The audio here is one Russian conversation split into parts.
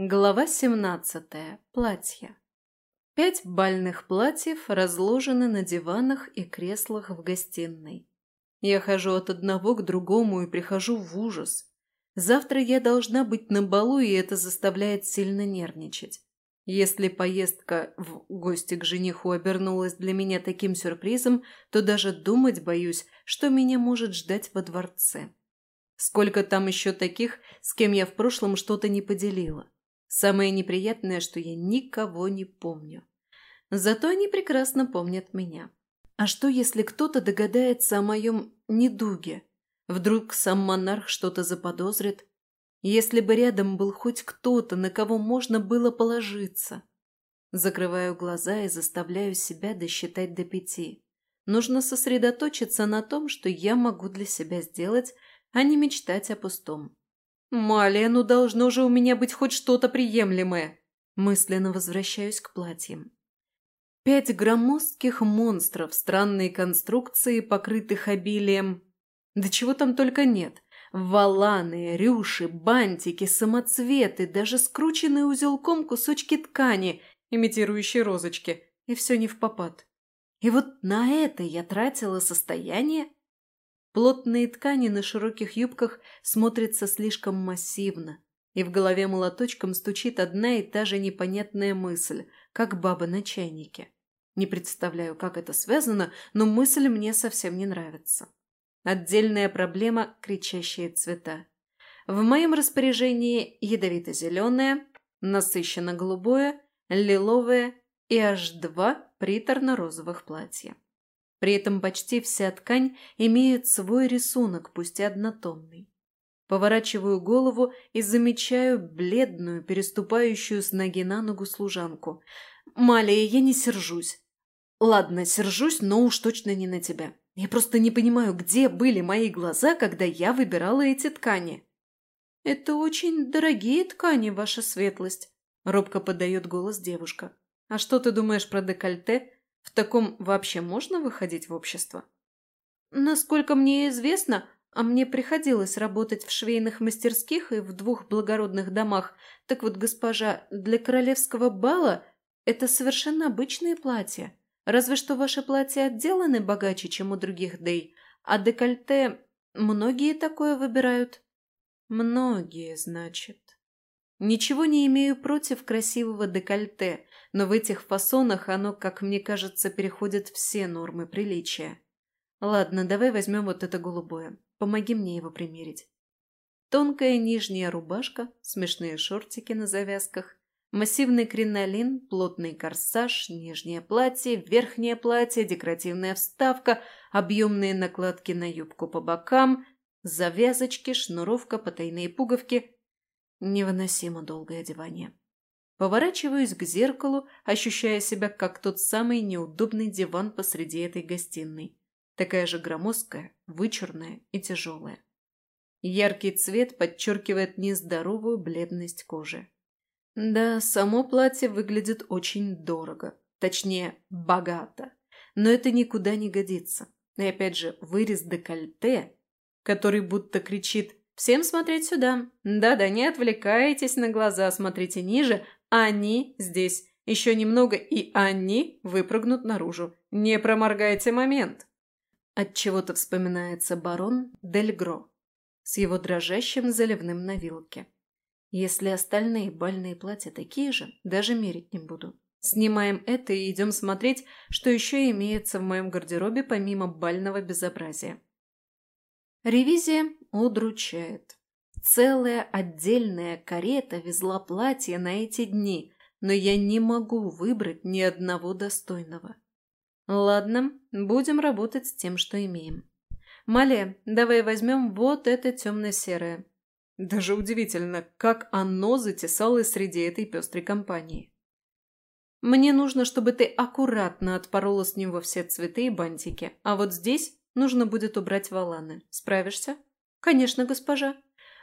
Глава 17. Платья. Пять бальных платьев разложены на диванах и креслах в гостиной. Я хожу от одного к другому и прихожу в ужас. Завтра я должна быть на балу, и это заставляет сильно нервничать. Если поездка в гости к жениху обернулась для меня таким сюрпризом, то даже думать боюсь, что меня может ждать во дворце. Сколько там еще таких, с кем я в прошлом что-то не поделила. Самое неприятное, что я никого не помню. Зато они прекрасно помнят меня. А что, если кто-то догадается о моем недуге? Вдруг сам монарх что-то заподозрит? Если бы рядом был хоть кто-то, на кого можно было положиться. Закрываю глаза и заставляю себя досчитать до пяти. Нужно сосредоточиться на том, что я могу для себя сделать, а не мечтать о пустом. «Малия, ну должно же у меня быть хоть что-то приемлемое!» Мысленно возвращаюсь к платьям. Пять громоздких монстров странной конструкции, покрытых обилием. Да чего там только нет. Валаны, рюши, бантики, самоцветы, даже скрученные узелком кусочки ткани, имитирующие розочки. И все не в попад. И вот на это я тратила состояние Плотные ткани на широких юбках смотрятся слишком массивно, и в голове молоточком стучит одна и та же непонятная мысль, как баба на чайнике. Не представляю, как это связано, но мысль мне совсем не нравится. Отдельная проблема – кричащие цвета. В моем распоряжении ядовито-зеленое, насыщенно-голубое, лиловое и аж два приторно-розовых платья. При этом почти вся ткань имеет свой рисунок, пусть и однотонный. Поворачиваю голову и замечаю бледную, переступающую с ноги на ногу служанку. «Малия, я не сержусь». «Ладно, сержусь, но уж точно не на тебя. Я просто не понимаю, где были мои глаза, когда я выбирала эти ткани». «Это очень дорогие ткани, ваша светлость», — робко подает голос девушка. «А что ты думаешь про декольте?» В таком вообще можно выходить в общество? Насколько мне известно, а мне приходилось работать в швейных мастерских и в двух благородных домах, так вот, госпожа, для королевского бала это совершенно обычные платья. Разве что ваши платья отделаны богаче, чем у других дей, а декольте многие такое выбирают. Многие, значит. Ничего не имею против красивого декольте, но в этих фасонах оно, как мне кажется, переходит все нормы приличия. Ладно, давай возьмем вот это голубое. Помоги мне его примерить. Тонкая нижняя рубашка, смешные шортики на завязках, массивный кринолин, плотный корсаж, нижнее платье, верхнее платье, декоративная вставка, объемные накладки на юбку по бокам, завязочки, шнуровка, потайные пуговки – Невыносимо долгое одевание. Поворачиваюсь к зеркалу, ощущая себя как тот самый неудобный диван посреди этой гостиной. Такая же громоздкая, вычурная и тяжелая. Яркий цвет подчеркивает нездоровую бледность кожи. Да, само платье выглядит очень дорого. Точнее, богато. Но это никуда не годится. И опять же, вырез декольте, который будто кричит Всем смотреть сюда. Да-да, не отвлекайтесь на глаза, смотрите ниже. Они здесь. Еще немного, и они выпрыгнут наружу. Не проморгайте момент. От чего то вспоминается барон Дельгро с его дрожащим заливным на вилке. Если остальные бальные платья такие же, даже мерить не буду. Снимаем это и идем смотреть, что еще имеется в моем гардеробе помимо бального безобразия. Ревизия удручает. Целая отдельная карета везла платье на эти дни, но я не могу выбрать ни одного достойного. Ладно, будем работать с тем, что имеем. Мале, давай возьмем вот это темно-серое. Даже удивительно, как оно затесалось среди этой пестрой компании. Мне нужно, чтобы ты аккуратно отпорола с него все цветы и бантики, а вот здесь Нужно будет убрать валаны. Справишься? Конечно, госпожа.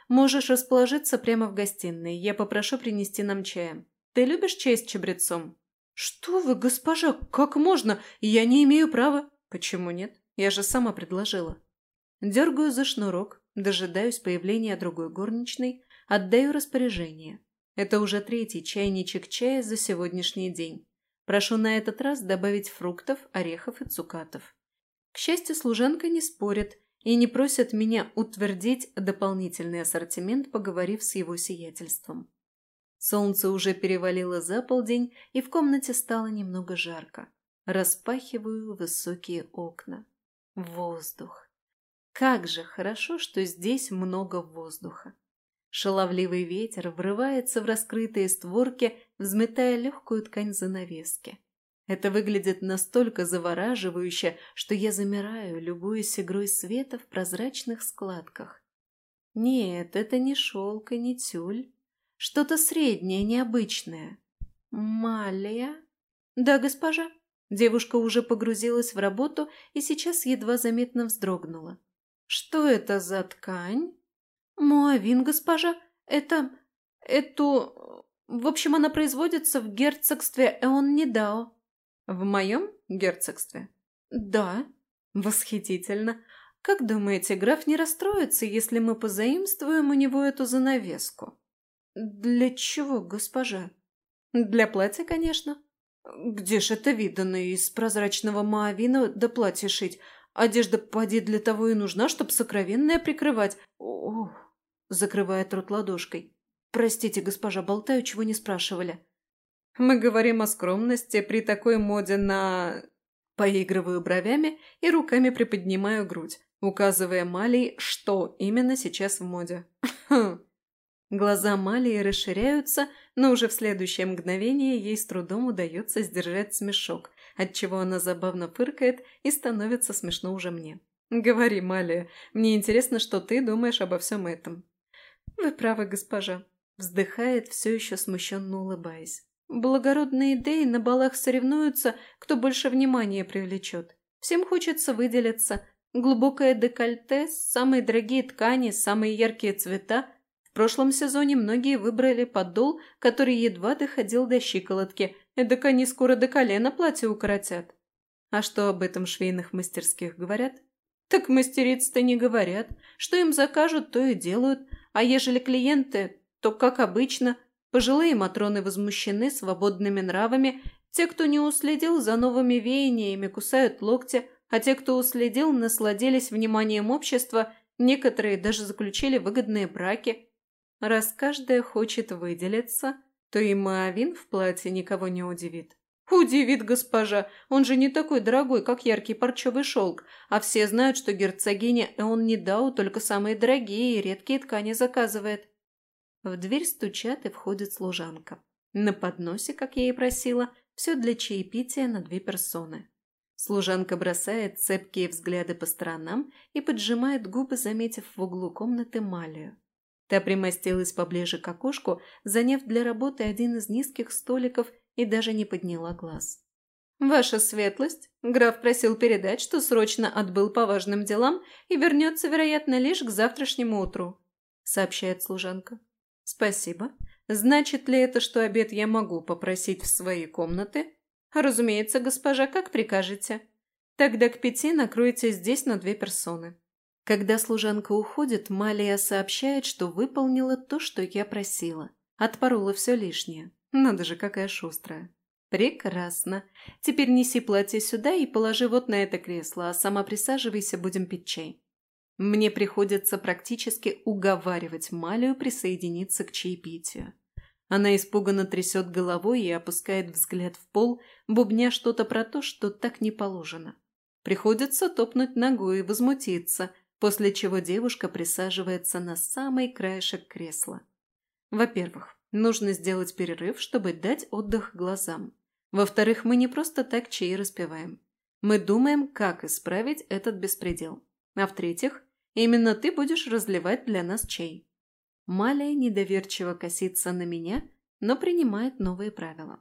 Можешь расположиться прямо в гостиной. Я попрошу принести нам чая. Ты любишь чай с чабрецом? Что вы, госпожа, как можно? Я не имею права. Почему нет? Я же сама предложила. Дергаю за шнурок, дожидаюсь появления другой горничной, отдаю распоряжение. Это уже третий чайничек чая за сегодняшний день. Прошу на этот раз добавить фруктов, орехов и цукатов. К счастью, служанка не спорит и не просит меня утвердить дополнительный ассортимент, поговорив с его сиятельством. Солнце уже перевалило за полдень, и в комнате стало немного жарко. Распахиваю высокие окна. Воздух. Как же хорошо, что здесь много воздуха. Шаловливый ветер врывается в раскрытые створки, взметая легкую ткань занавески. Это выглядит настолько завораживающе, что я замираю, любуясь игрой света в прозрачных складках. Нет, это не шелк и не тюль. Что-то среднее, необычное. Малия? Да, госпожа. Девушка уже погрузилась в работу и сейчас едва заметно вздрогнула. Что это за ткань? «Муавин, госпожа, это... эту... В общем, она производится в герцогстве Эон-Недао». «В моем герцогстве?» «Да». «Восхитительно. Как думаете, граф не расстроится, если мы позаимствуем у него эту занавеску?» «Для чего, госпожа?» «Для платья, конечно». «Где ж это видано из прозрачного маавина до платья шить? Одежда поди для того и нужна, чтоб сокровенное прикрывать. Ох!» закрывает рот ладошкой. «Простите, госпожа, болтаю, чего не спрашивали». «Мы говорим о скромности при такой моде на...» Поигрываю бровями и руками приподнимаю грудь, указывая Малии, что именно сейчас в моде. Глаза Малии расширяются, но уже в следующее мгновение ей с трудом удается сдержать смешок, отчего она забавно фыркает и становится смешно уже мне. «Говори, Малия, мне интересно, что ты думаешь обо всем этом». «Вы правы, госпожа», – вздыхает, все еще смущенно улыбаясь. «Благородные идеи на балах соревнуются, кто больше внимания привлечет. Всем хочется выделиться. Глубокое декольте, самые дорогие ткани, самые яркие цвета. В прошлом сезоне многие выбрали подол, который едва доходил до щиколотки. Эдак они скоро до колена платье укоротят. А что об этом швейных мастерских говорят? Так мастериц-то не говорят. Что им закажут, то и делают. А ежели клиенты, то, как обычно, пожилые матроны возмущены свободными нравами, те, кто не уследил за новыми веяниями, кусают локти, а те, кто уследил, насладились вниманием общества, некоторые даже заключили выгодные браки. Раз каждая хочет выделиться, то и Маавин в платье никого не удивит. «Удивит госпожа, он же не такой дорогой, как яркий парчевый шелк, а все знают, что герцогиня Эон не дау только самые дорогие и редкие ткани заказывает». В дверь стучат и входит служанка. На подносе, как я и просила, все для чаепития на две персоны. Служанка бросает цепкие взгляды по сторонам и поджимает губы, заметив в углу комнаты Малию. Та примостилась поближе к окошку, заняв для работы один из низких столиков и даже не подняла глаз. «Ваша светлость, граф просил передать, что срочно отбыл по важным делам и вернется, вероятно, лишь к завтрашнему утру», — сообщает служанка. «Спасибо. Значит ли это, что обед я могу попросить в свои комнаты?» «Разумеется, госпожа, как прикажете. Тогда к пяти накройте здесь на две персоны». Когда служанка уходит, Малия сообщает, что выполнила то, что я просила. Отпорола все лишнее. Надо же, какая шустрая. Прекрасно. Теперь неси платье сюда и положи вот на это кресло, а сама присаживайся, будем пить чай. Мне приходится практически уговаривать Малию присоединиться к чаепитию. Она испуганно трясет головой и опускает взгляд в пол, бубня что-то про то, что так не положено. Приходится топнуть ногой и возмутиться, после чего девушка присаживается на самый краешек кресла. Во-первых, Нужно сделать перерыв, чтобы дать отдых глазам. Во-вторых, мы не просто так чаи распиваем. Мы думаем, как исправить этот беспредел. А в-третьих, именно ты будешь разливать для нас чай. Малия недоверчиво косится на меня, но принимает новые правила.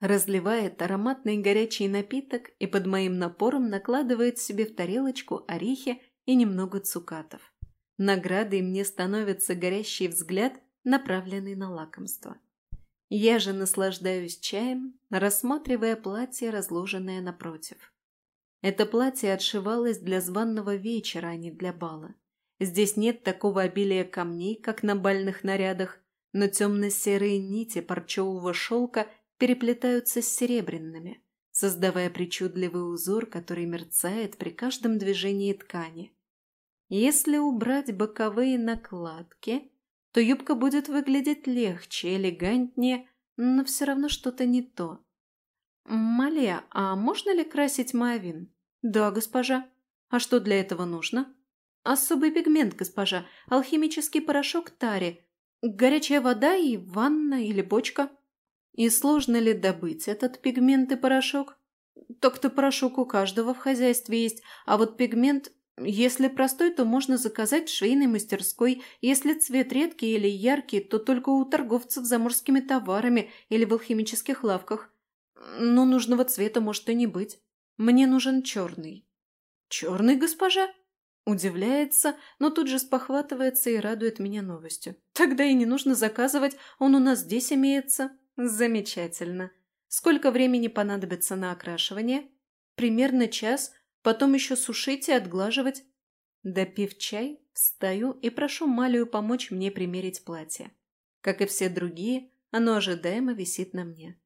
Разливает ароматный горячий напиток и под моим напором накладывает себе в тарелочку орехи и немного цукатов. Наградой мне становится горящий взгляд – направленный на лакомство. Я же наслаждаюсь чаем, рассматривая платье, разложенное напротив. Это платье отшивалось для званного вечера, а не для бала. Здесь нет такого обилия камней, как на бальных нарядах, но темно-серые нити парчевого шелка переплетаются с серебряными, создавая причудливый узор, который мерцает при каждом движении ткани. Если убрать боковые накладки, то юбка будет выглядеть легче, элегантнее, но все равно что-то не то. «Малия, а можно ли красить маовин?» «Да, госпожа. А что для этого нужно?» «Особый пигмент, госпожа. Алхимический порошок тари. Горячая вода и ванна или бочка». «И сложно ли добыть этот пигмент и порошок?» «Так-то порошок у каждого в хозяйстве есть, а вот пигмент если простой, то можно заказать в швейной мастерской. Если цвет редкий или яркий, то только у торговцев заморскими товарами или в алхимических лавках. Но нужного цвета может и не быть. Мне нужен черный». «Черный, госпожа?» Удивляется, но тут же спохватывается и радует меня новостью. «Тогда и не нужно заказывать, он у нас здесь имеется». «Замечательно. Сколько времени понадобится на окрашивание?» «Примерно час, потом еще сушить и отглаживать». Допив чай, встаю и прошу Малию помочь мне примерить платье. Как и все другие, оно ожидаемо висит на мне.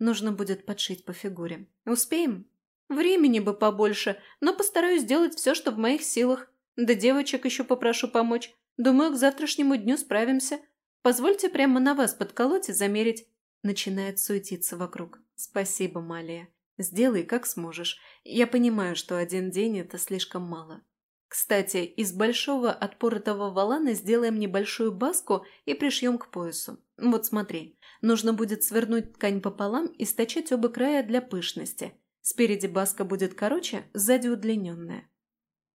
Нужно будет подшить по фигуре. Успеем? Времени бы побольше, но постараюсь сделать все, что в моих силах. Да девочек еще попрошу помочь. Думаю, к завтрашнему дню справимся. Позвольте прямо на вас подколоть и замерить. Начинает суетиться вокруг. Спасибо, Малия. Сделай, как сможешь. Я понимаю, что один день – это слишком мало. Кстати, из большого отпоротого валана сделаем небольшую баску и пришьем к поясу. Вот смотри, нужно будет свернуть ткань пополам и стачать оба края для пышности. Спереди баска будет короче, сзади удлиненная.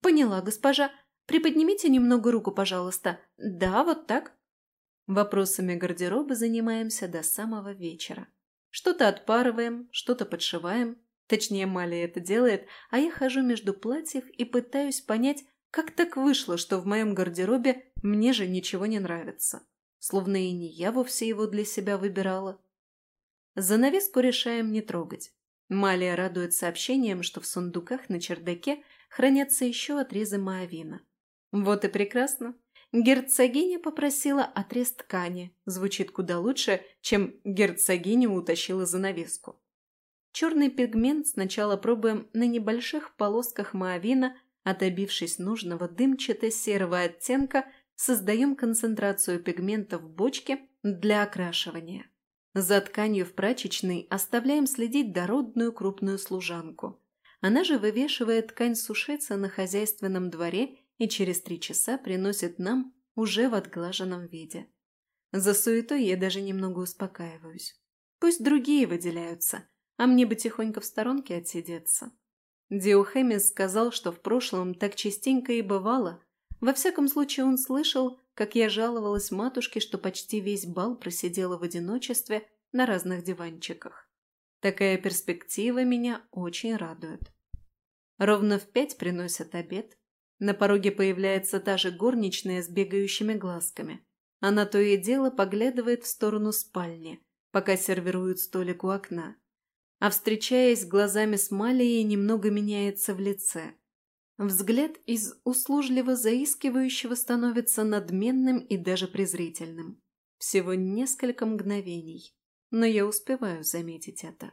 Поняла, госпожа. Приподнимите немного руку, пожалуйста. Да, вот так. Вопросами гардероба занимаемся до самого вечера. Что-то отпарываем, что-то подшиваем. Точнее, Малия это делает, а я хожу между платьев и пытаюсь понять, как так вышло, что в моем гардеробе мне же ничего не нравится. Словно и не я вовсе его для себя выбирала. Занавеску решаем не трогать. Малия радует сообщением, что в сундуках на чердаке хранятся еще отрезы маовина. Вот и прекрасно. Герцогиня попросила отрез ткани. Звучит куда лучше, чем герцогиня утащила занавеску. Черный пигмент сначала пробуем на небольших полосках маовина, отобившись нужного дымчато-серого оттенка, создаем концентрацию пигмента в бочке для окрашивания. За тканью в прачечной оставляем следить дородную крупную служанку. Она же вывешивает ткань сушиться на хозяйственном дворе и через три часа приносит нам уже в отглаженном виде. За суетой я даже немного успокаиваюсь. Пусть другие выделяются, а мне бы тихонько в сторонке отсидеться. Диохемис сказал, что в прошлом так частенько и бывало. Во всяком случае, он слышал, как я жаловалась матушке, что почти весь бал просидела в одиночестве на разных диванчиках. Такая перспектива меня очень радует. Ровно в пять приносят обед. На пороге появляется та же горничная с бегающими глазками. Она то и дело поглядывает в сторону спальни, пока сервируют столик у окна. А встречаясь глазами с Малией, немного меняется в лице. Взгляд из услужливо заискивающего становится надменным и даже презрительным. Всего несколько мгновений, но я успеваю заметить это.